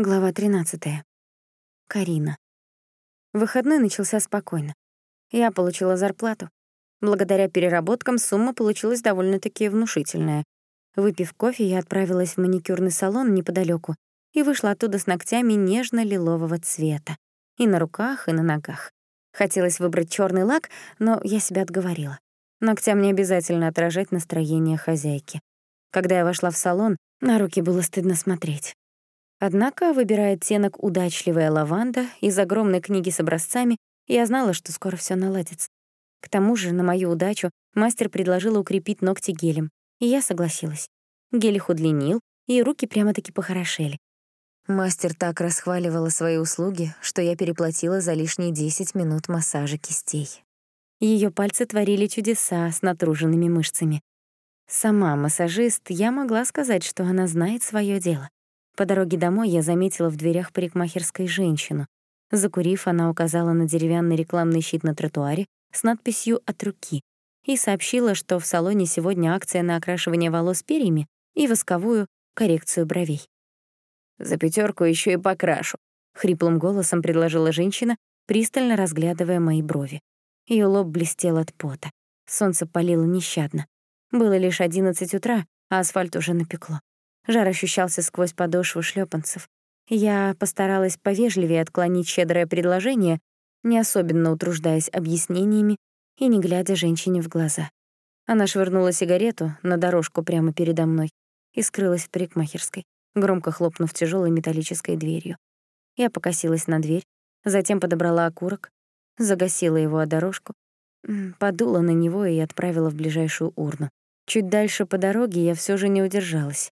Глава 13. Карина. Выходной начался спокойно. Я получила зарплату. Благодаря переработкам сумма получилась довольно-таки внушительная. Выпив кофе, я отправилась в маникюрный салон неподалеку и вышла оттуда с ногтями нежно-лилового цвета. И на руках, и на ногах. Хотелось выбрать черный лак, но я себя отговорила. Ногтям не обязательно отражать настроение хозяйки. Когда я вошла в салон, на руки было стыдно смотреть. Однако, выбирая оттенок «удачливая лаванда» из огромной книги с образцами, я знала, что скоро все наладится. К тому же, на мою удачу, мастер предложила укрепить ногти гелем, и я согласилась. Гель их удлинил, и руки прямо-таки похорошели. Мастер так расхваливала свои услуги, что я переплатила за лишние 10 минут массажа кистей. Ее пальцы творили чудеса с натруженными мышцами. Сама массажист, я могла сказать, что она знает свое дело. По дороге домой я заметила в дверях парикмахерской женщину. Закурив, она указала на деревянный рекламный щит на тротуаре с надписью «От руки» и сообщила, что в салоне сегодня акция на окрашивание волос перьями и восковую коррекцию бровей. «За пятерку еще и покрашу», — хриплым голосом предложила женщина, пристально разглядывая мои брови. Ее лоб блестел от пота. Солнце палило нещадно. Было лишь одиннадцать утра, а асфальт уже напекло. Жар ощущался сквозь подошву шлепанцев. Я постаралась повежливее отклонить щедрое предложение, не особенно утруждаясь объяснениями и не глядя женщине в глаза. Она швырнула сигарету на дорожку прямо передо мной и скрылась в парикмахерской, громко хлопнув тяжелой металлической дверью. Я покосилась на дверь, затем подобрала окурок, загасила его о дорожку, подула на него и отправила в ближайшую урну. Чуть дальше по дороге я все же не удержалась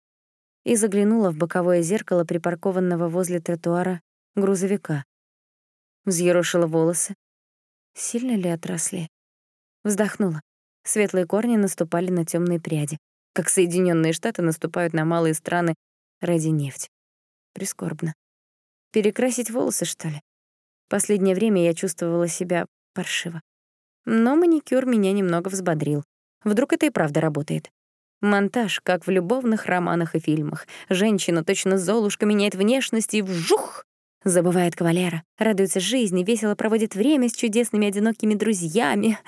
и заглянула в боковое зеркало припаркованного возле тротуара грузовика. Взъерошила волосы. Сильно ли отросли? Вздохнула. Светлые корни наступали на темные пряди, как Соединенные Штаты наступают на малые страны ради нефти. Прискорбно. Перекрасить волосы, что ли? Последнее время я чувствовала себя паршиво. Но маникюр меня немного взбодрил. Вдруг это и правда работает. Монтаж, как в любовных романах и фильмах. Женщина, точно Золушка, меняет внешность и вжух! Забывает кавалера, радуется жизни, весело проводит время с чудесными одинокими друзьями.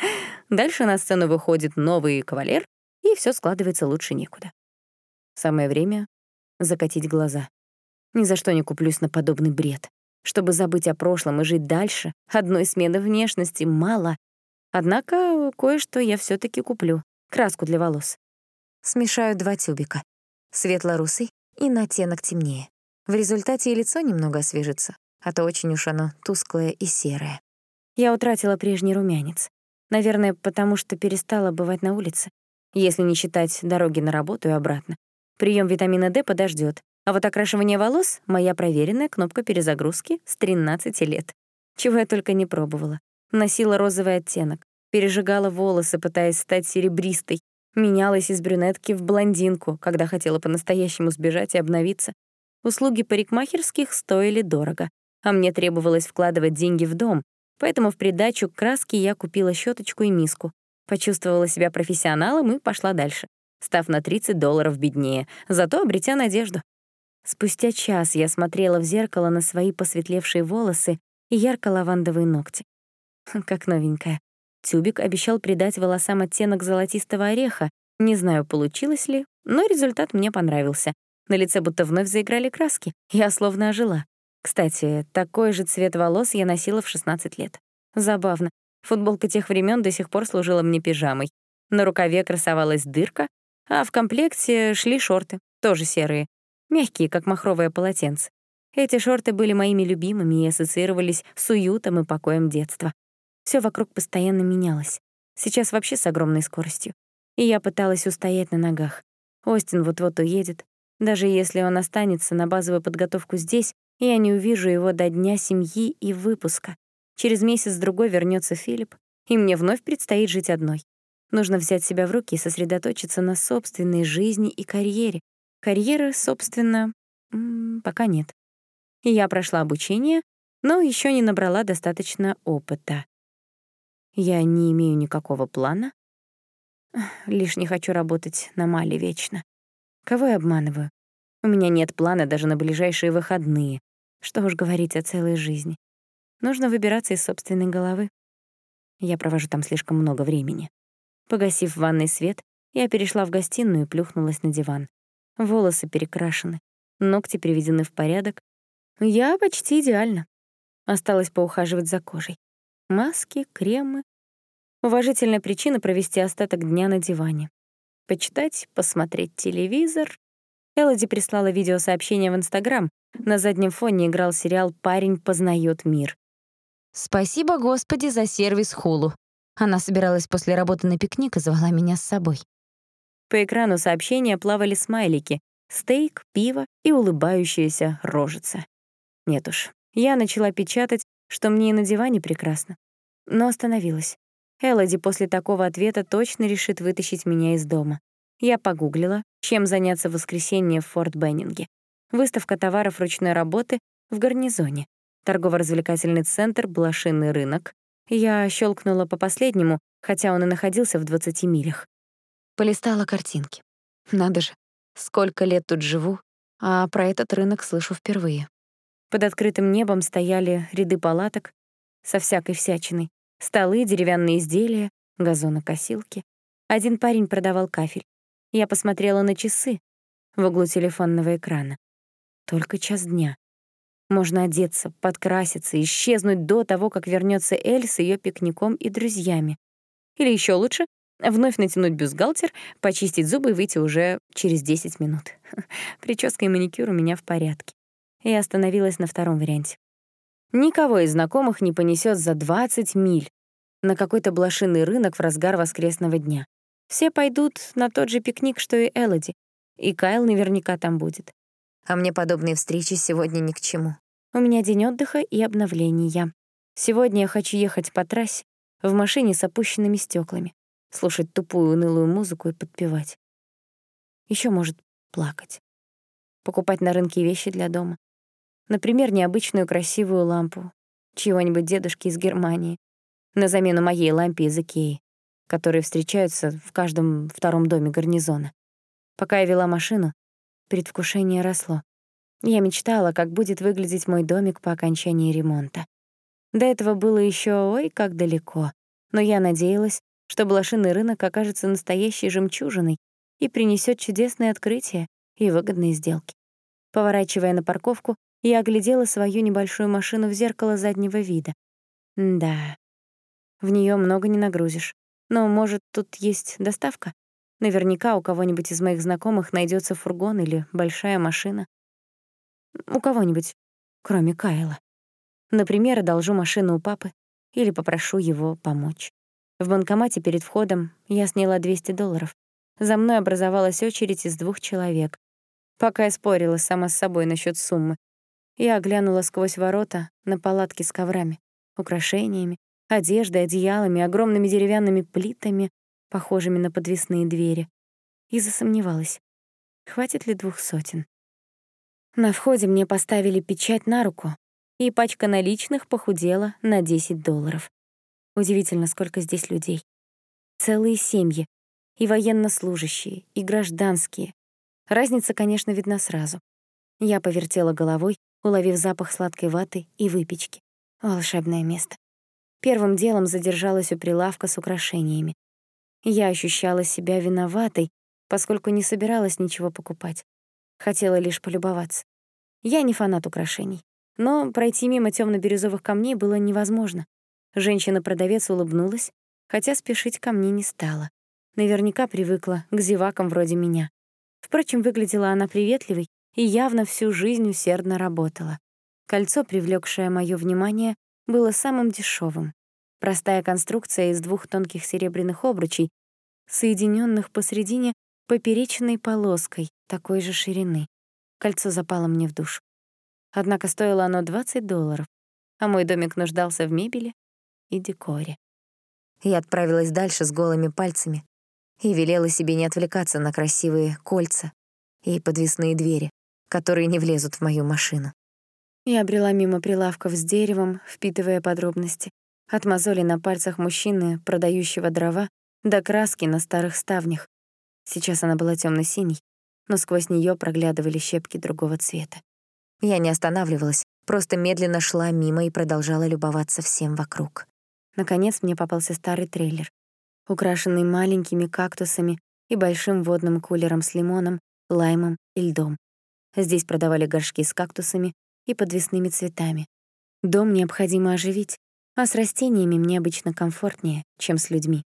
Дальше на сцену выходит новый кавалер, и все складывается лучше некуда. Самое время закатить глаза. Ни за что не куплюсь на подобный бред. Чтобы забыть о прошлом и жить дальше, одной смены внешности мало. Однако кое-что я все таки куплю. Краску для волос. Смешаю два тюбика, светло-русый и на оттенок темнее. В результате и лицо немного освежится, а то очень уж оно тусклое и серое. Я утратила прежний румянец. Наверное, потому что перестала бывать на улице, если не считать дороги на работу и обратно. Прием витамина D подождет, а вот окрашивание волос — моя проверенная кнопка перезагрузки с 13 лет. Чего я только не пробовала. Носила розовый оттенок, пережигала волосы, пытаясь стать серебристой, Менялась из брюнетки в блондинку, когда хотела по-настоящему сбежать и обновиться. Услуги парикмахерских стоили дорого, а мне требовалось вкладывать деньги в дом, поэтому в придачу к краске я купила щеточку и миску. Почувствовала себя профессионалом и пошла дальше, став на 30 долларов беднее, зато обретя надежду. Спустя час я смотрела в зеркало на свои посветлевшие волосы и ярко-лавандовые ногти. Как новенькая. Тюбик обещал придать волосам оттенок золотистого ореха. Не знаю, получилось ли, но результат мне понравился. На лице будто вновь заиграли краски. Я словно ожила. Кстати, такой же цвет волос я носила в 16 лет. Забавно. Футболка тех времен до сих пор служила мне пижамой. На рукаве красовалась дырка, а в комплекте шли шорты, тоже серые, мягкие, как махровое полотенце. Эти шорты были моими любимыми и ассоциировались с уютом и покоем детства. Все вокруг постоянно менялось. Сейчас вообще с огромной скоростью. И я пыталась устоять на ногах. Остин вот-вот уедет. Даже если он останется на базовую подготовку здесь, я не увижу его до дня семьи и выпуска. Через месяц-другой вернется Филипп, и мне вновь предстоит жить одной. Нужно взять себя в руки и сосредоточиться на собственной жизни и карьере. Карьеры, собственно, пока нет. И я прошла обучение, но еще не набрала достаточно опыта. Я не имею никакого плана. Лишь не хочу работать на Мале вечно. Кого я обманываю? У меня нет плана даже на ближайшие выходные. Что уж говорить о целой жизни. Нужно выбираться из собственной головы. Я провожу там слишком много времени. Погасив ванной свет, я перешла в гостиную и плюхнулась на диван. Волосы перекрашены, ногти приведены в порядок. Я почти идеально. Осталось поухаживать за кожей. Маски, кремы. Уважительная причина провести остаток дня на диване. Почитать, посмотреть телевизор. Элоди прислала видеосообщение в Инстаграм. На заднем фоне играл сериал «Парень познает мир». «Спасибо, Господи, за сервис Хулу». Она собиралась после работы на пикник и звала меня с собой. По экрану сообщения плавали смайлики, стейк, пиво и улыбающаяся рожица. Нет уж, я начала печатать, что мне и на диване прекрасно. Но остановилась. Элоди после такого ответа точно решит вытащить меня из дома. Я погуглила, чем заняться в воскресенье в Форт Беннинге. Выставка товаров ручной работы в гарнизоне. Торгово-развлекательный центр, блошиный рынок. Я щелкнула по последнему, хотя он и находился в 20 милях. Полистала картинки. Надо же, сколько лет тут живу, а про этот рынок слышу впервые. Под открытым небом стояли ряды палаток со всякой всячиной. Столы, деревянные изделия, газонокосилки. Один парень продавал кафель. Я посмотрела на часы в углу телефонного экрана. Только час дня. Можно одеться, подкраситься, исчезнуть до того, как вернется Эль с ее пикником и друзьями. Или еще лучше Вновь натянуть бюстгальтер, почистить зубы и выйти уже через 10 минут. Прическа и маникюр у меня в порядке. Я остановилась на втором варианте. Никого из знакомых не понесет за 20 миль на какой-то блошиный рынок в разгар воскресного дня. Все пойдут на тот же пикник, что и Элоди, и Кайл наверняка там будет. А мне подобные встречи сегодня ни к чему. У меня день отдыха и обновления. Сегодня я хочу ехать по трассе в машине с опущенными стеклами слушать тупую унылую музыку и подпевать. Еще может плакать. Покупать на рынке вещи для дома. Например, необычную красивую лампу чьего-нибудь дедушки из Германии на замену моей лампе из Икеи, которые встречаются в каждом втором доме гарнизона. Пока я вела машину, предвкушение росло. Я мечтала, как будет выглядеть мой домик по окончании ремонта. До этого было еще ой как далеко, но я надеялась, что блошиный рынок окажется настоящей жемчужиной и принесет чудесные открытия и выгодные сделки. Поворачивая на парковку, я оглядела свою небольшую машину в зеркало заднего вида. Да, в нее много не нагрузишь. Но, может, тут есть доставка? Наверняка у кого-нибудь из моих знакомых найдется фургон или большая машина. У кого-нибудь, кроме Кайла. Например, одолжу машину у папы или попрошу его помочь. В банкомате перед входом я сняла 200 долларов. За мной образовалась очередь из двух человек. Пока я спорила сама с собой насчет суммы, я оглянула сквозь ворота на палатки с коврами, украшениями, одеждой, одеялами, огромными деревянными плитами, похожими на подвесные двери, и засомневалась, хватит ли двух сотен. На входе мне поставили печать на руку, и пачка наличных похудела на 10 долларов. Удивительно, сколько здесь людей. Целые семьи. И военнослужащие, и гражданские. Разница, конечно, видна сразу. Я повертела головой, уловив запах сладкой ваты и выпечки. Волшебное место. Первым делом задержалась у прилавка с украшениями. Я ощущала себя виноватой, поскольку не собиралась ничего покупать. Хотела лишь полюбоваться. Я не фанат украшений, но пройти мимо темно бирюзовых камней было невозможно. Женщина-продавец улыбнулась, хотя спешить ко мне не стала. Наверняка привыкла к зевакам вроде меня. Впрочем, выглядела она приветливой и явно всю жизнь усердно работала. Кольцо, привлекшее моё внимание, было самым дешевым. Простая конструкция из двух тонких серебряных обручей, соединенных посредине поперечной полоской такой же ширины. Кольцо запало мне в душу. Однако стоило оно 20 долларов, а мой домик нуждался в мебели, и декоре. Я отправилась дальше с голыми пальцами и велела себе не отвлекаться на красивые кольца и подвесные двери, которые не влезут в мою машину. Я брела мимо прилавков с деревом, впитывая подробности. От мозоли на пальцах мужчины, продающего дрова, до краски на старых ставнях. Сейчас она была темно синей но сквозь нее проглядывали щепки другого цвета. Я не останавливалась, просто медленно шла мимо и продолжала любоваться всем вокруг. Наконец мне попался старый трейлер, украшенный маленькими кактусами и большим водным кулером с лимоном, лаймом и льдом. Здесь продавали горшки с кактусами и подвесными цветами. Дом необходимо оживить, а с растениями мне обычно комфортнее, чем с людьми.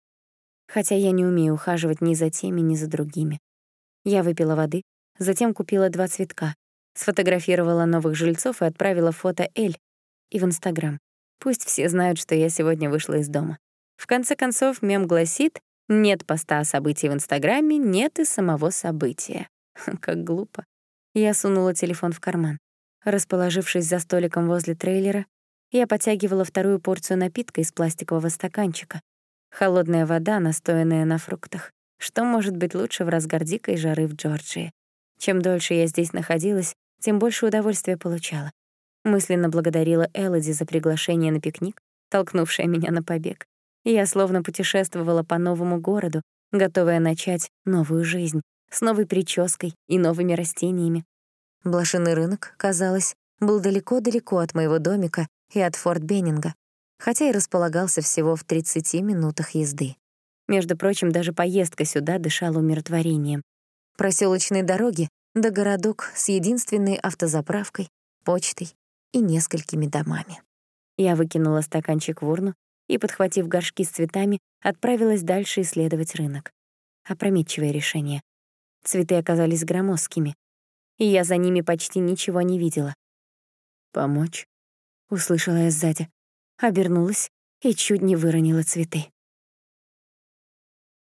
Хотя я не умею ухаживать ни за теми, ни за другими. Я выпила воды, затем купила два цветка, сфотографировала новых жильцов и отправила фото Эль и в Инстаграм. Пусть все знают, что я сегодня вышла из дома. В конце концов, мем гласит «Нет поста о событии в Инстаграме, нет и самого события». Как глупо. Я сунула телефон в карман. Расположившись за столиком возле трейлера, я подтягивала вторую порцию напитка из пластикового стаканчика. Холодная вода, настоянная на фруктах. Что может быть лучше в разгар дикой жары в Джорджии? Чем дольше я здесь находилась, тем больше удовольствия получала. Мысленно благодарила Элоди за приглашение на пикник, толкнувшее меня на побег. Я словно путешествовала по новому городу, готовая начать новую жизнь, с новой прической и новыми растениями. Блошиный рынок, казалось, был далеко-далеко от моего домика и от Форт Беннинга, хотя и располагался всего в 30 минутах езды. Между прочим, даже поездка сюда дышала умиротворением. Проселочные дороги да городок с единственной автозаправкой, почтой и несколькими домами. Я выкинула стаканчик в урну и, подхватив горшки с цветами, отправилась дальше исследовать рынок. Опрометчивое решение. Цветы оказались громоздкими, и я за ними почти ничего не видела. «Помочь?» — услышала я сзади. Обернулась и чуть не выронила цветы.